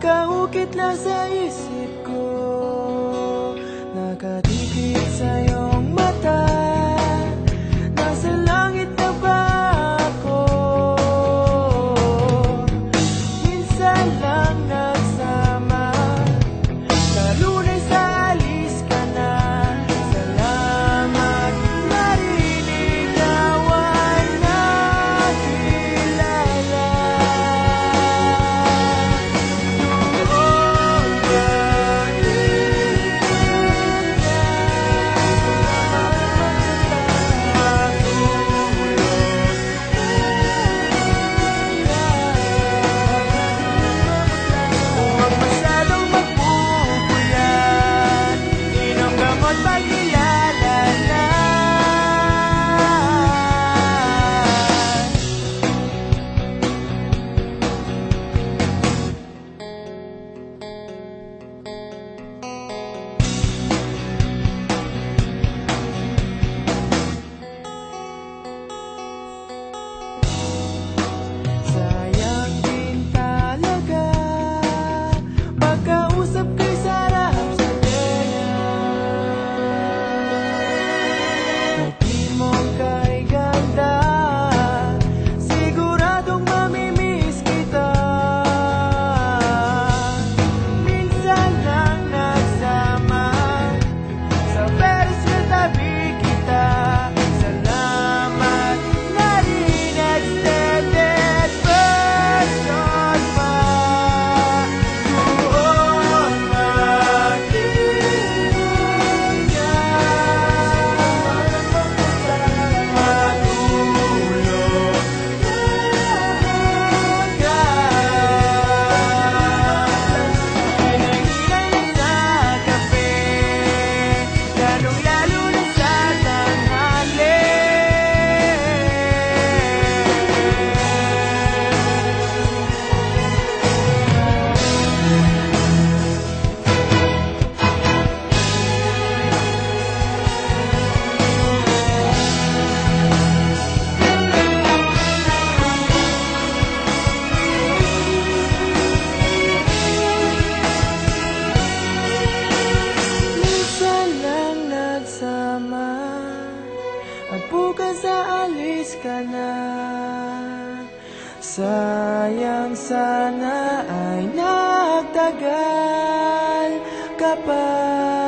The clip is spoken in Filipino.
かを蹴った際する umalis ka na. Sayang sana ay nagtagal ka pa